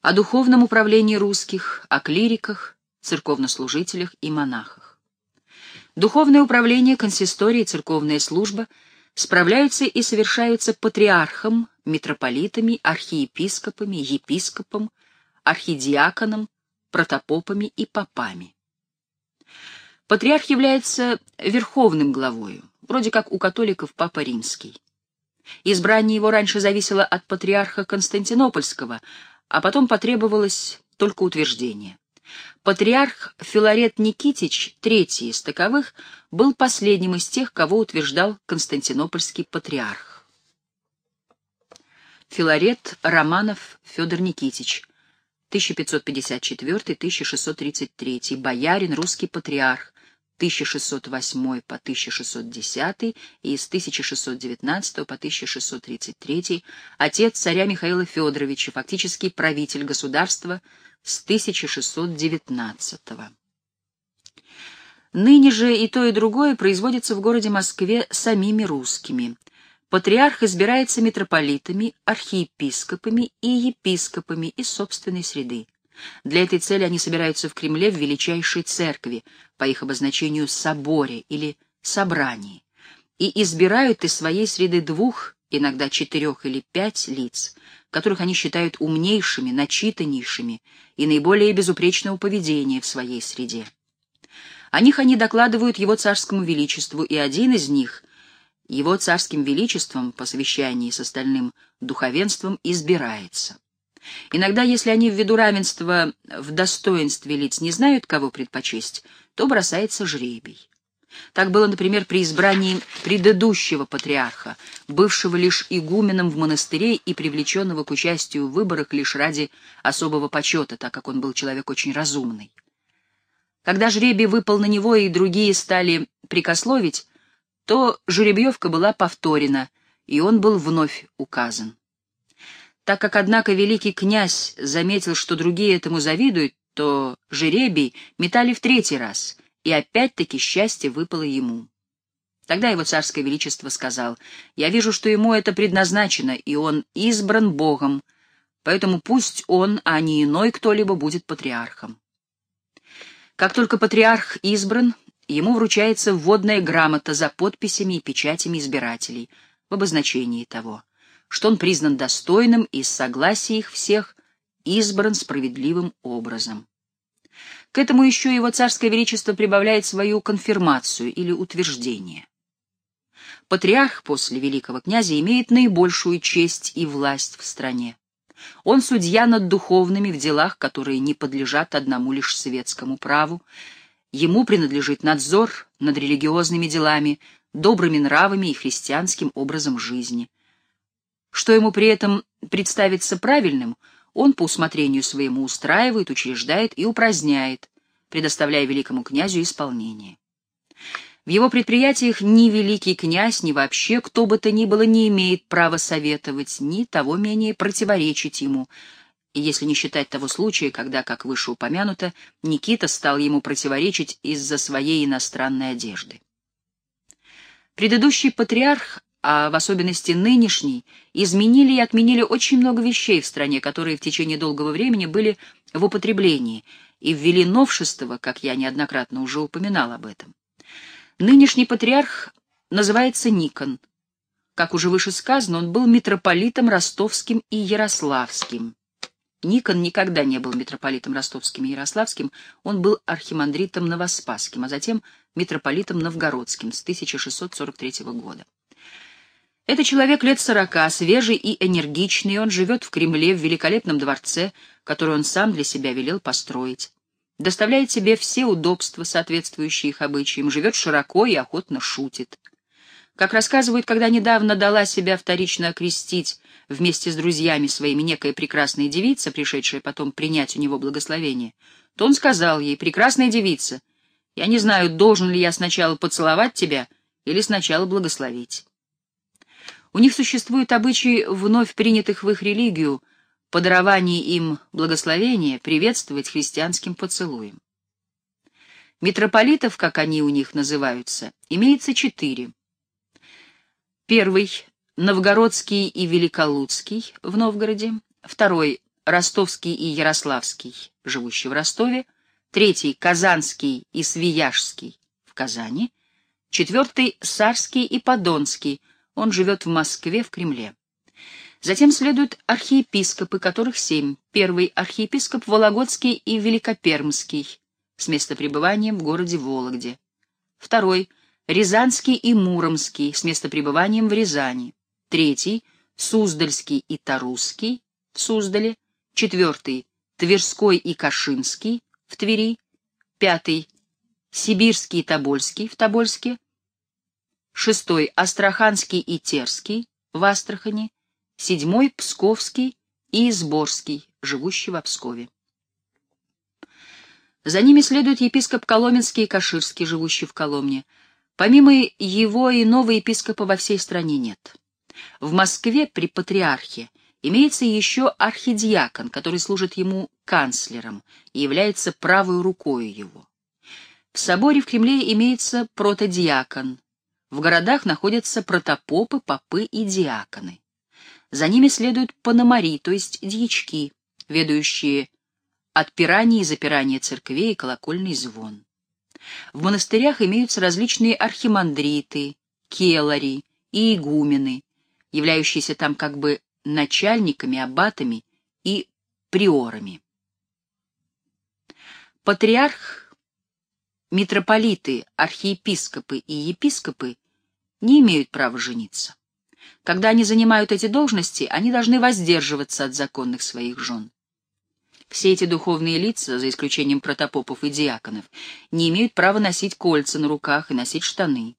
о духовном управлении русских, о клириках, церковнослужителях и монахах. Духовное управление, консистория и церковная служба справляются и совершаются патриархом, митрополитами, архиепископами, епископом, архидиаконом, протопопами и попами. Патриарх является верховным главою, вроде как у католиков Папа Римский. Избрание его раньше зависело от патриарха Константинопольского, а потом потребовалось только утверждение. Патриарх Филарет Никитич, третий из таковых, был последним из тех, кого утверждал Константинопольский патриарх. Филарет Романов Федор Никитич, 1554-1633, боярин, русский патриарх, 1608 по 1610 и с 1619 по 1633, отец царя Михаила Федоровича, фактически правитель государства с 1619 Ныне же и то, и другое производится в городе Москве самими русскими. Патриарх избирается митрополитами, архиепископами и епископами из собственной среды. Для этой цели они собираются в Кремле в величайшей церкви, по их обозначению соборе или собрании, и избирают из своей среды двух, иногда четырех или пять лиц, которых они считают умнейшими, начитаннейшими и наиболее безупречного поведения в своей среде. О них они докладывают его царскому величеству, и один из них его царским величеством по совещании с остальным духовенством избирается. Иногда, если они ввиду равенства в достоинстве лиц не знают, кого предпочесть, то бросается жребий. Так было, например, при избрании предыдущего патриарха, бывшего лишь игуменом в монастыре и привлеченного к участию в выборах лишь ради особого почета, так как он был человек очень разумный. Когда жребий выпал на него и другие стали прикословить, то жеребьевка была повторена, и он был вновь указан. Так как, однако, великий князь заметил, что другие этому завидуют, то жеребий метали в третий раз, и опять-таки счастье выпало ему. Тогда его царское величество сказал, «Я вижу, что ему это предназначено, и он избран Богом, поэтому пусть он, а не иной кто-либо, будет патриархом». Как только патриарх избран, ему вручается вводная грамота за подписями и печатями избирателей в обозначении того, что он признан достойным и с согласия их всех избран справедливым образом. К этому еще его царское величество прибавляет свою конфирмацию или утверждение. Патриарх после великого князя имеет наибольшую честь и власть в стране. Он судья над духовными в делах, которые не подлежат одному лишь светскому праву, Ему принадлежит надзор над религиозными делами, добрыми нравами и христианским образом жизни. Что ему при этом представится правильным, он по усмотрению своему устраивает, учреждает и упраздняет, предоставляя великому князю исполнение. В его предприятиях ни великий князь, ни вообще кто бы то ни было не имеет права советовать, ни того менее противоречить ему, если не считать того случая, когда, как выше упомянуто, Никита стал ему противоречить из-за своей иностранной одежды. Предыдущий патриарх, а в особенности нынешний, изменили и отменили очень много вещей в стране, которые в течение долгого времени были в употреблении, и ввели новшество, как я неоднократно уже упоминал об этом. Нынешний патриарх называется Никон. Как уже выше сказано, он был митрополитом ростовским и ярославским. Никон никогда не был митрополитом ростовским и ярославским, он был архимандритом новоспасским, а затем митрополитом новгородским с 1643 года. Это человек лет сорока, свежий и энергичный, он живет в Кремле, в великолепном дворце, который он сам для себя велел построить. Доставляет себе все удобства, соответствующие их обычаям, живет широко и охотно шутит. Как рассказывают, когда недавно дала себя вторично окрестить вместе с друзьями своими некая прекрасная девица, пришедшая потом принять у него благословение, то он сказал ей, «Прекрасная девица, я не знаю, должен ли я сначала поцеловать тебя или сначала благословить». У них существует обычай вновь принятых в их религию по даровании им благословения приветствовать христианским поцелуем. Митрополитов, как они у них называются, имеется четыре. Первый — Новгородский и Великолуцкий в Новгороде. Второй — Ростовский и Ярославский, живущий в Ростове, третий — Казанский и Свияжский в Казани, четвертый — Сарский и Подонский, он живет в Москве, в Кремле. Затем следуют архиепископы, которых семь. Первый — архиепископ Вологодский и Великопермский, с местопребыванием в городе Вологде. Второй — Рязанский и Муромский, с местопребыванием в Рязани. Третий — Суздальский и Тарусский, в Суздале. Четвертый — Тверской и Кашинский, в Твери. Пятый — Сибирский и Тобольский, в Тобольске. Шестой — Астраханский и Терский, в Астрахани седьмой — Псковский и Изборский, живущий в Пскове. За ними следует епископ Коломенский и Каширский, живущий в Коломне. Помимо его и нового епископа во всей стране нет. В Москве при патриархе имеется еще архидиакон, который служит ему канцлером и является правой рукой его. В соборе в Кремле имеется протодиакон. В городах находятся протопопы, попы и диаконы. За ними следуют пономари, то есть дьячки, ведущие отпирание и запирание церквей и колокольный звон. В монастырях имеются различные архимандриты, келари и игумены, являющиеся там как бы начальниками, аббатами и приорами. Патриарх, митрополиты, архиепископы и епископы не имеют права жениться. Когда они занимают эти должности, они должны воздерживаться от законных своих жен. Все эти духовные лица, за исключением протопопов и диаконов, не имеют права носить кольца на руках и носить штаны.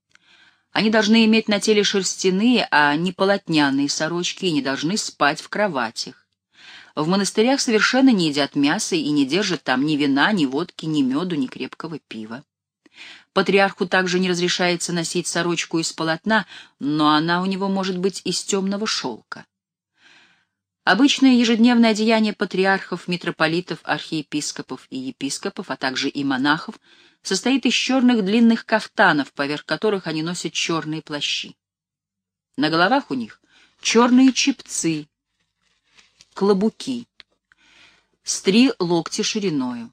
Они должны иметь на теле шерстяные, а не полотняные сорочки и не должны спать в кроватях. В монастырях совершенно не едят мясо и не держат там ни вина, ни водки, ни меду, ни крепкого пива. Патриарху также не разрешается носить сорочку из полотна, но она у него может быть из темного шелка. Обычное ежедневное одеяние патриархов, митрополитов, архиепископов и епископов, а также и монахов, состоит из черных длинных кафтанов, поверх которых они носят черные плащи. На головах у них черные чепцы, клобуки, с три локтя шириною.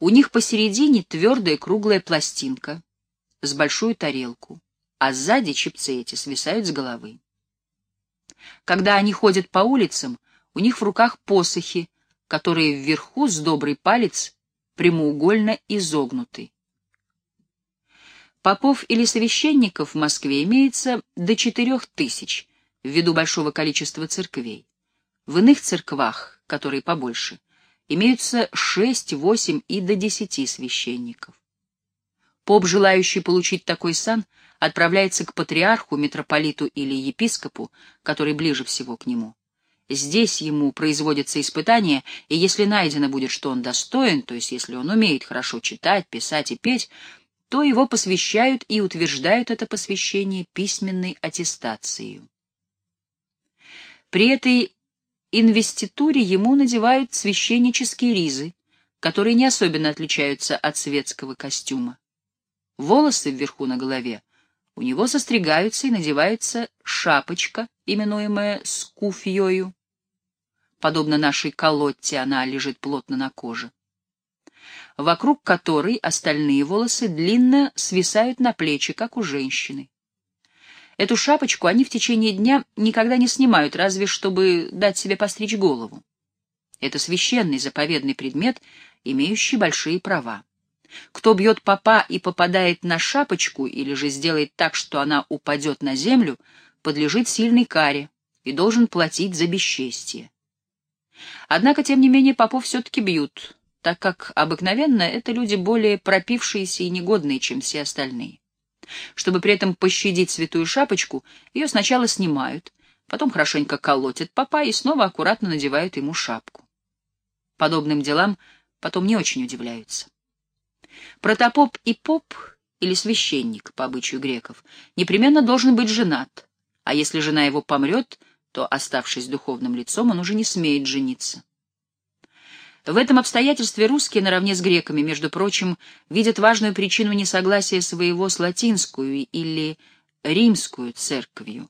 У них посередине твердая круглая пластинка с большую тарелку, а сзади чипцы эти свисают с головы. Когда они ходят по улицам, у них в руках посохи, которые вверху с добрый палец прямоугольно изогнуты. Попов или священников в Москве имеется до четырех тысяч, ввиду большого количества церквей. В иных церквах, которые побольше, имеются шесть, восемь и до десяти священников. Поп, желающий получить такой сан, отправляется к патриарху, митрополиту или епископу, который ближе всего к нему. Здесь ему производятся испытания, и если найдено будет, что он достоин, то есть если он умеет хорошо читать, писать и петь, то его посвящают и утверждают это посвящение письменной аттестацией. При этой инвеституре ему надевают священнические ризы, которые не особенно отличаются от светского костюма. Волосы вверху на голове у него состригаются и надевается шапочка, именуемая скуфьёю. Подобно нашей колотте, она лежит плотно на коже. Вокруг которой остальные волосы длинно свисают на плечи, как у женщины. Эту шапочку они в течение дня никогда не снимают, разве чтобы дать себе постричь голову. Это священный заповедный предмет, имеющий большие права. Кто бьет попа и попадает на шапочку, или же сделает так, что она упадет на землю, подлежит сильной каре и должен платить за бесчестие. Однако, тем не менее, попов все-таки бьют, так как обыкновенно это люди более пропившиеся и негодные, чем все остальные. Чтобы при этом пощадить святую шапочку, ее сначала снимают, потом хорошенько колотят папа и снова аккуратно надевают ему шапку. Подобным делам потом не очень удивляются. Протопоп и поп, или священник, по обычаю греков, непременно должен быть женат, а если жена его помрет, то, оставшись духовным лицом, он уже не смеет жениться. В этом обстоятельстве русские, наравне с греками, между прочим, видят важную причину несогласия своего с латинскую или римскую церковью,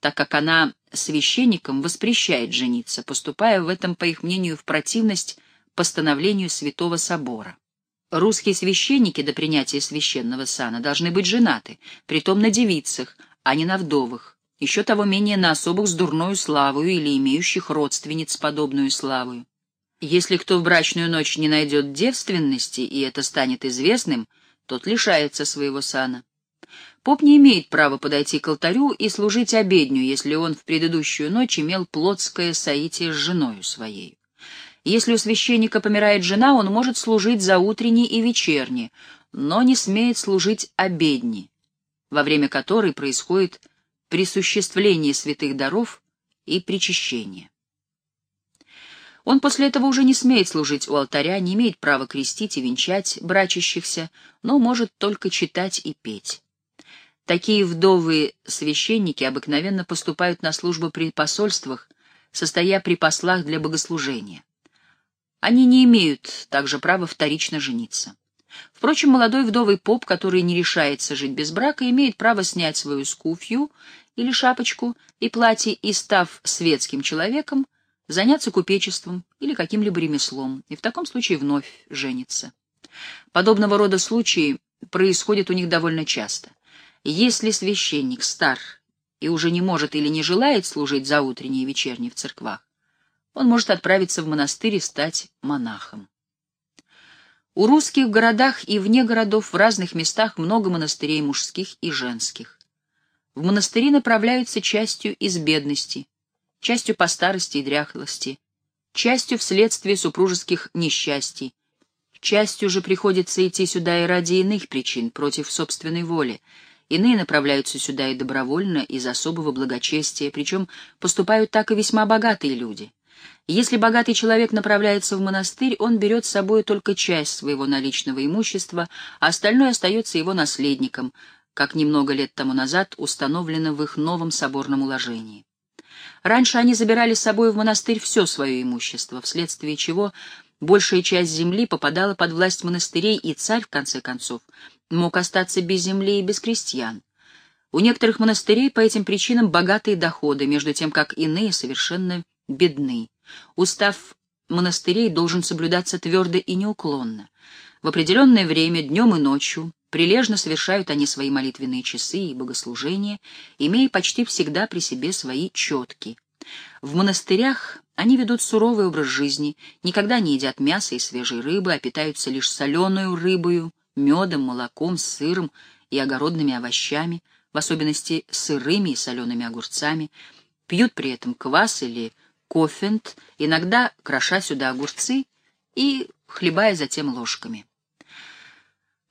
так как она священникам воспрещает жениться, поступая в этом, по их мнению, в противность постановлению Святого Собора. Русские священники до принятия священного сана должны быть женаты, притом на девицах, а не на вдовах, еще того менее на особых с дурною славою или имеющих родственниц подобную славою. Если кто в брачную ночь не найдет девственности, и это станет известным, тот лишается своего сана. Поп не имеет права подойти к алтарю и служить обедню, если он в предыдущую ночь имел плотское соитие с женою своей. Если у священника помирает жена, он может служить за утренней и вечерней, но не смеет служить обедни, во время которой происходит присуществление святых даров и причащение. Он после этого уже не смеет служить у алтаря, не имеет права крестить и венчать брачащихся, но может только читать и петь. Такие вдовые священники обыкновенно поступают на службу при посольствах, состоя при послах для богослужения. Они не имеют также права вторично жениться. Впрочем, молодой вдовый поп, который не решается жить без брака, имеет право снять свою скуфью или шапочку и платье и, став светским человеком, заняться купечеством или каким-либо ремеслом, и в таком случае вновь жениться. Подобного рода случаи происходят у них довольно часто. Если священник стар и уже не может или не желает служить за утренней и вечерней в церквах, он может отправиться в монастырь и стать монахом. У русских в городах и вне городов в разных местах много монастырей мужских и женских. В монастыри направляются частью из бедности, частью по старости и дряхлости, частью вследствие супружеских несчастий, частью же приходится идти сюда и ради иных причин, против собственной воли, иные направляются сюда и добровольно, из особого благочестия, причем поступают так и весьма богатые люди. Если богатый человек направляется в монастырь, он берет с собой только часть своего наличного имущества, а остальное остается его наследником, как немного лет тому назад установлено в их новом соборном уложении. Раньше они забирали с собой в монастырь все свое имущество, вследствие чего большая часть земли попадала под власть монастырей, и царь, в конце концов, мог остаться без земли и без крестьян. У некоторых монастырей по этим причинам богатые доходы, между тем как иные совершенно бедны. Устав монастырей должен соблюдаться твердо и неуклонно. В определенное время, днем и ночью, прилежно совершают они свои молитвенные часы и богослужения, имея почти всегда при себе свои четки. В монастырях они ведут суровый образ жизни, никогда не едят мяса и свежей рыбы, а питаются лишь соленую рыбою, медом, молоком, сыром и огородными овощами, в особенности сырыми и солеными огурцами, пьют при этом квас или кофент, иногда кроша сюда огурцы и хлебая затем ложками.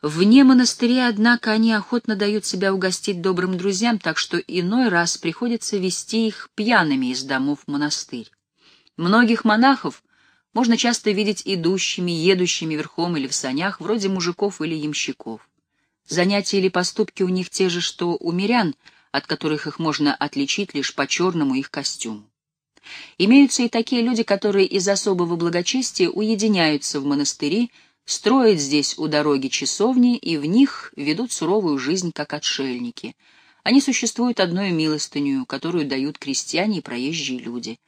Вне монастыря, однако, они охотно дают себя угостить добрым друзьям, так что иной раз приходится вести их пьяными из домов в монастырь. Многих монахов можно часто видеть идущими, едущими верхом или в санях, вроде мужиков или ямщиков. Занятия или поступки у них те же, что у мирян, от которых их можно отличить лишь по черному их костюму. Имеются и такие люди, которые из особого благочестия уединяются в монастыре, строят здесь у дороги часовни и в них ведут суровую жизнь, как отшельники. Они существуют одной милостынью, которую дают крестьяне и проезжие люди.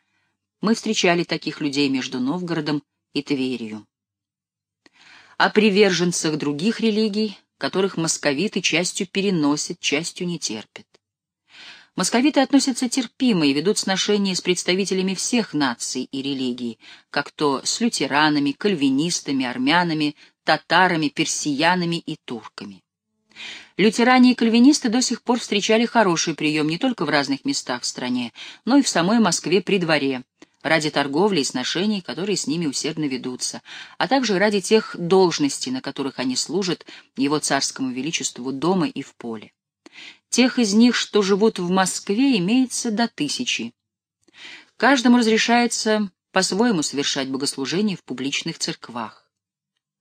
Мы встречали таких людей между Новгородом и Тверью. О приверженцах других религий, которых московиты частью переносят, частью не терпят. Московиты относятся терпимо и ведут сношения с представителями всех наций и религий, как то с лютеранами, кальвинистами, армянами, татарами, персиянами и турками. Лютеране и кальвинисты до сих пор встречали хороший прием не только в разных местах в стране, но и в самой Москве при дворе, ради торговли и сношений, которые с ними усердно ведутся, а также ради тех должностей, на которых они служат его царскому величеству дома и в поле. Тех из них, что живут в Москве, имеется до тысячи. Каждому разрешается по-своему совершать богослужение в публичных церквах.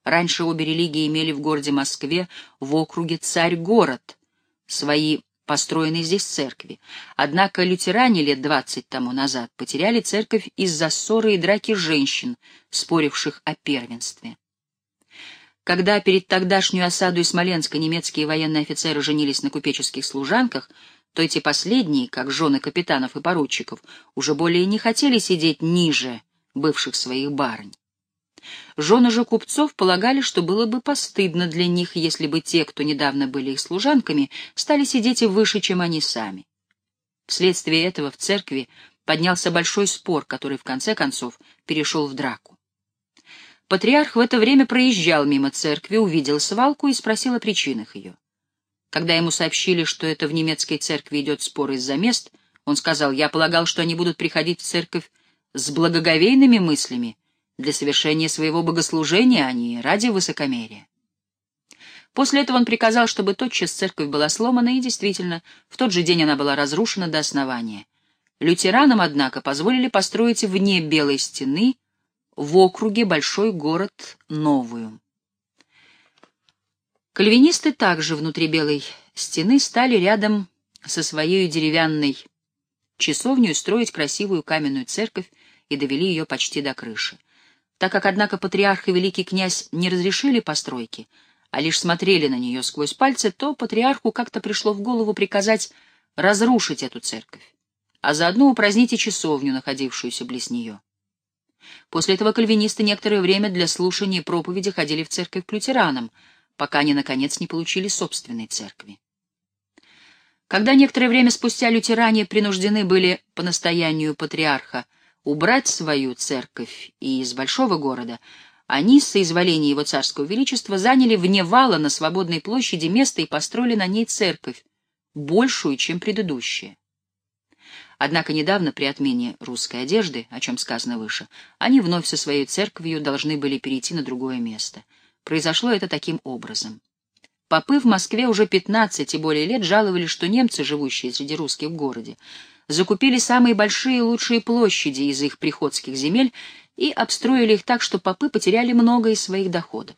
Раньше обе религии имели в городе Москве в округе Царь-город свои построенные здесь церкви. Однако лютеране лет двадцать тому назад потеряли церковь из-за ссоры и драки женщин, споривших о первенстве. Когда перед тогдашнюю осаду Смоленска немецкие военные офицеры женились на купеческих служанках, то эти последние, как жены капитанов и поручиков, уже более не хотели сидеть ниже бывших своих барынь. Жены же купцов полагали, что было бы постыдно для них, если бы те, кто недавно были их служанками, стали сидеть и выше, чем они сами. Вследствие этого в церкви поднялся большой спор, который в конце концов перешел в драку. Патриарх в это время проезжал мимо церкви, увидел свалку и спросил о причинах ее. Когда ему сообщили, что это в немецкой церкви идет спор из-за мест, он сказал, «Я полагал, что они будут приходить в церковь с благоговейными мыслями, для совершения своего богослужения, а не ради высокомерия. После этого он приказал, чтобы тотчас церковь была сломана, и действительно, в тот же день она была разрушена до основания. Лютеранам, однако, позволили построить вне Белой стены в округе большой город Новую. Кальвинисты также внутри Белой стены стали рядом со своей деревянной часовней строить красивую каменную церковь и довели ее почти до крыши. Так как, однако, патриарх и великий князь не разрешили постройки, а лишь смотрели на нее сквозь пальцы, то патриарху как-то пришло в голову приказать разрушить эту церковь, а заодно упразднить и часовню, находившуюся близ нее. После этого кальвинисты некоторое время для слушания проповеди ходили в церковь к лютеранам, пока они, наконец, не получили собственной церкви. Когда некоторое время спустя лютеране принуждены были по настоянию патриарха убрать свою церковь и из большого города, они, с соизволения его царского величества, заняли вне вала на свободной площади место и построили на ней церковь, большую, чем предыдущая. Однако недавно при отмене русской одежды, о чем сказано выше, они вновь со своей церковью должны были перейти на другое место. Произошло это таким образом. Попы в Москве уже 15 и более лет жаловали, что немцы, живущие среди русских в городе, закупили самые большие и лучшие площади из их приходских земель и обстроили их так, что попы потеряли много из своих доходов.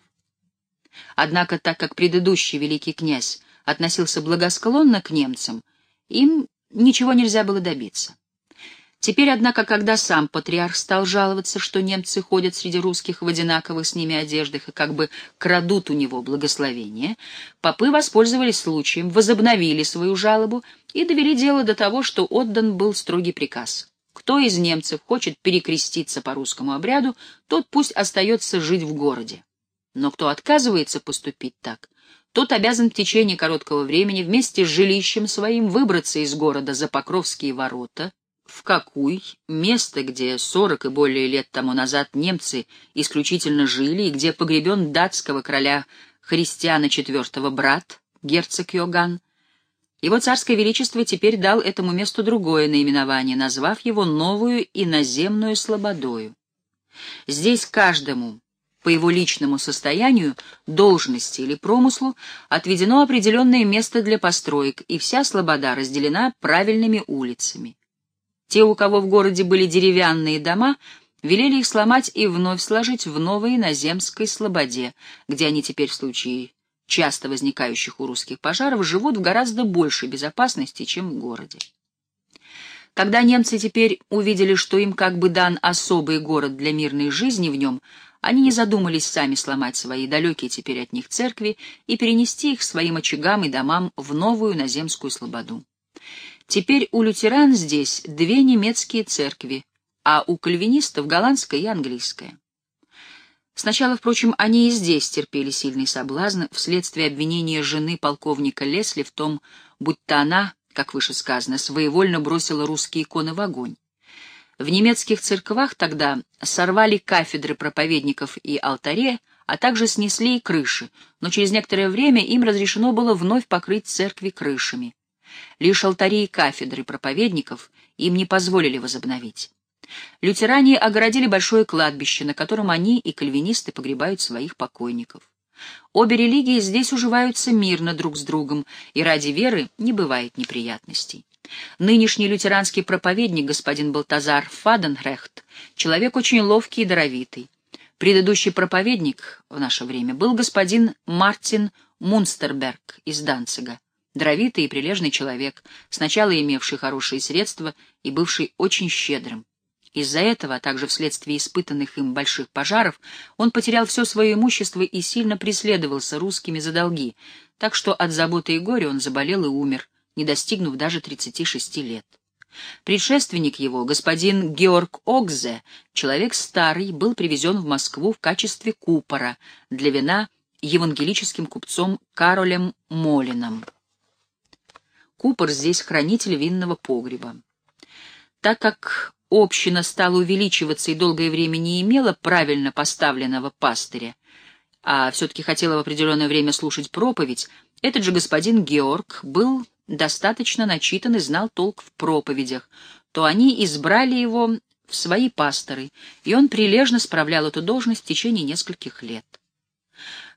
Однако, так как предыдущий великий князь относился благосклонно к немцам, им ничего нельзя было добиться. Теперь, однако, когда сам патриарх стал жаловаться, что немцы ходят среди русских в одинаковых с ними одеждах и как бы крадут у него благословение, попы воспользовались случаем, возобновили свою жалобу и довели дело до того, что отдан был строгий приказ. Кто из немцев хочет перекреститься по русскому обряду, тот пусть остается жить в городе. Но кто отказывается поступить так, тот обязан в течение короткого времени вместе с жилищем своим выбраться из города за Покровские ворота, в Какуй, место, где сорок и более лет тому назад немцы исключительно жили и где погребен датского короля Христиана IV брат, герцог Йоган, его царское величество теперь дал этому месту другое наименование, назвав его новую иноземную слободою. Здесь каждому по его личному состоянию, должности или промыслу отведено определенное место для построек, и вся слобода разделена правильными улицами. Те, у кого в городе были деревянные дома, велели их сломать и вновь сложить в новой наземской слободе, где они теперь в случае часто возникающих у русских пожаров живут в гораздо большей безопасности, чем в городе. Когда немцы теперь увидели, что им как бы дан особый город для мирной жизни в нем, они не задумались сами сломать свои далекие теперь от них церкви и перенести их своим очагам и домам в новую наземскую слободу. Теперь у лютеран здесь две немецкие церкви, а у кальвинистов голландская и английская. Сначала, впрочем, они и здесь терпели сильный соблазн вследствие обвинения жены полковника Лесли в том, будто она, как выше сказано, своевольно бросила русские иконы в огонь. В немецких церквах тогда сорвали кафедры проповедников и алтаре, а также снесли и крыши, но через некоторое время им разрешено было вновь покрыть церкви крышами. Лишь алтари и кафедры проповедников им не позволили возобновить. Лютеране огородили большое кладбище, на котором они и кальвинисты погребают своих покойников. Обе религии здесь уживаются мирно друг с другом, и ради веры не бывает неприятностей. Нынешний лютеранский проповедник, господин Балтазар Фаденрехт, человек очень ловкий и даровитый. Предыдущий проповедник в наше время был господин Мартин Мунстерберг из Данцига дровитый и прилежный человек, сначала имевший хорошие средства и бывший очень щедрым. Из-за этого, а также вследствие испытанных им больших пожаров, он потерял все свое имущество и сильно преследовался русскими за долги, так что от заботы и горя он заболел и умер, не достигнув даже 36 лет. Предшественник его, господин Георг Огзе, человек старый, был привезен в Москву в качестве купора для вина евангелическим купцом Каролем Молином. Купор здесь хранитель винного погреба. Так как община стала увеличиваться и долгое время не имела правильно поставленного пастыря, а все-таки хотела в определенное время слушать проповедь, этот же господин Георг был достаточно начитан и знал толк в проповедях, то они избрали его в свои пасторы, и он прилежно справлял эту должность в течение нескольких лет.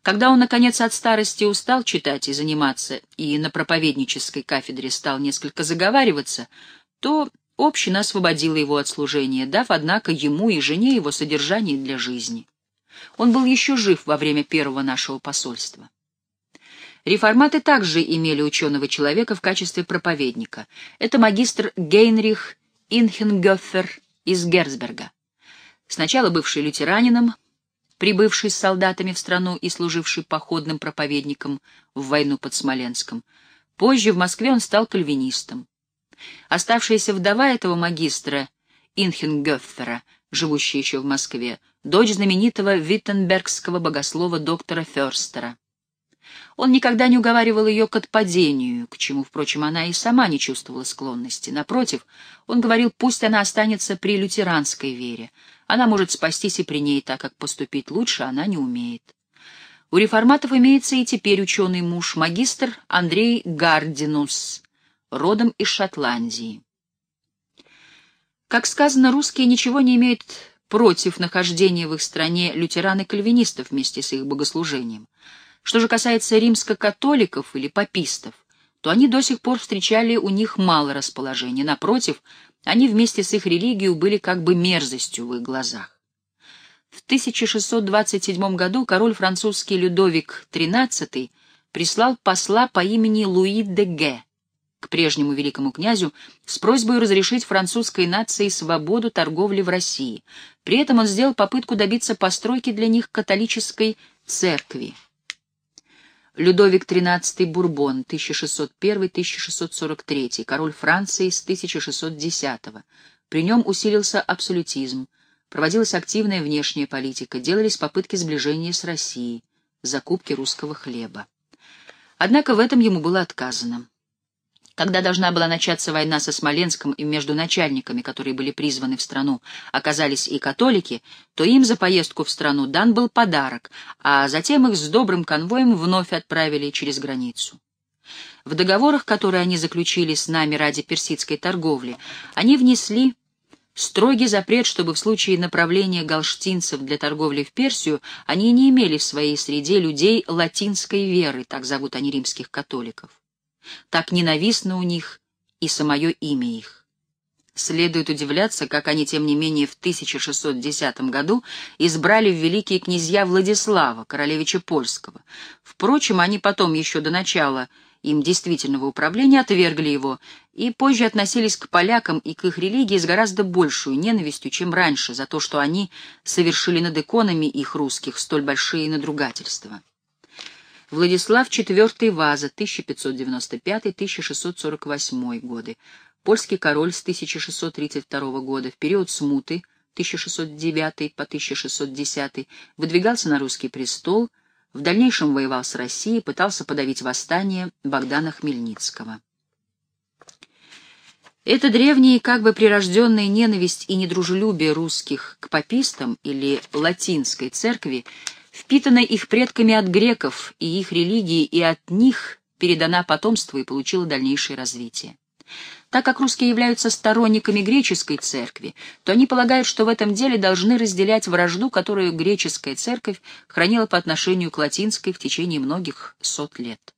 Когда он, наконец, от старости устал читать и заниматься, и на проповеднической кафедре стал несколько заговариваться, то община освободила его от служения, дав, однако, ему и жене его содержание для жизни. Он был еще жив во время первого нашего посольства. Реформаты также имели ученого человека в качестве проповедника. Это магистр Гейнрих Инхенгёффер из Герцберга. Сначала бывший лютеранином, прибывший с солдатами в страну и служивший походным проповедником в войну под Смоленском. Позже в Москве он стал кальвинистом. Оставшаяся вдова этого магистра Инхенгёффера, живущая еще в Москве, дочь знаменитого виттенбергского богослова доктора Ферстера. Он никогда не уговаривал ее к отпадению, к чему, впрочем, она и сама не чувствовала склонности. Напротив, он говорил, пусть она останется при лютеранской вере. Она может спастись и при ней, так как поступить лучше она не умеет. У реформатов имеется и теперь ученый муж, магистр Андрей Гардинус, родом из Шотландии. Как сказано, русские ничего не имеют против нахождения в их стране лютеран и кальвинистов вместе с их богослужением. Что же касается римско-католиков или папистов, то они до сих пор встречали у них мало расположения. Напротив, они вместе с их религией были как бы мерзостью в их глазах. В 1627 году король французский Людовик XIII прислал посла по имени Луи де Ге к прежнему великому князю с просьбой разрешить французской нации свободу торговли в России. При этом он сделал попытку добиться постройки для них католической церкви. Людовик XIII Бурбон, 1601-1643, король Франции с 1610 -го. При нем усилился абсолютизм, проводилась активная внешняя политика, делались попытки сближения с Россией, закупки русского хлеба. Однако в этом ему было отказано. Когда должна была начаться война со Смоленском и между начальниками, которые были призваны в страну, оказались и католики, то им за поездку в страну дан был подарок, а затем их с добрым конвоем вновь отправили через границу. В договорах, которые они заключили с нами ради персидской торговли, они внесли строгий запрет, чтобы в случае направления галштинцев для торговли в Персию они не имели в своей среде людей латинской веры, так зовут они римских католиков. Так ненавистно у них и самое имя их. Следует удивляться, как они, тем не менее, в 1610 году избрали в великие князья Владислава, королевича польского. Впрочем, они потом, еще до начала им действительного управления, отвергли его и позже относились к полякам и к их религии с гораздо большей ненавистью, чем раньше, за то, что они совершили над иконами их русских столь большие надругательства. Владислав IV Ваза, 1595-1648 годы, польский король с 1632 года, в период смуты 1609 по 1610 выдвигался на русский престол, в дальнейшем воевал с Россией, пытался подавить восстание Богдана Хмельницкого. Эта древняя как бы прирожденная ненависть и недружелюбие русских к папистам или латинской церкви впитана их предками от греков и их религии, и от них передана потомству и получила дальнейшее развитие. Так как русские являются сторонниками греческой церкви, то они полагают, что в этом деле должны разделять вражду, которую греческая церковь хранила по отношению к латинской в течение многих сот лет.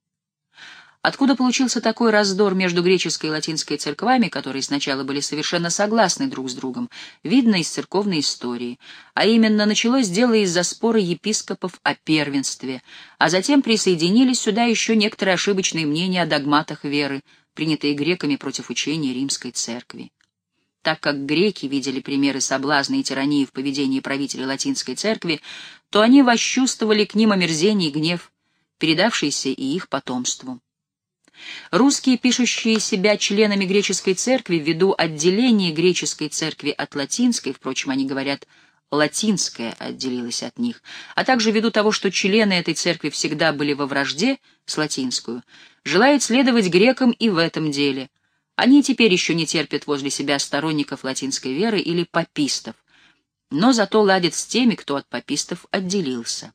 Откуда получился такой раздор между греческой и латинской церквами, которые сначала были совершенно согласны друг с другом, видно из церковной истории. А именно, началось дело из-за спора епископов о первенстве, а затем присоединились сюда еще некоторые ошибочные мнения о догматах веры, принятые греками против учения римской церкви. Так как греки видели примеры соблазна и тирании в поведении правителей латинской церкви, то они восчувствовали к ним омерзение и гнев, передавшийся и их потомству. Русские, пишущие себя членами греческой церкви, ввиду отделения греческой церкви от латинской, впрочем, они говорят латинская отделилась от них, а также ввиду того, что члены этой церкви всегда были во вражде с латинскую, желают следовать грекам и в этом деле. Они теперь еще не терпят возле себя сторонников латинской веры или папистов, но зато ладят с теми, кто от папистов отделился.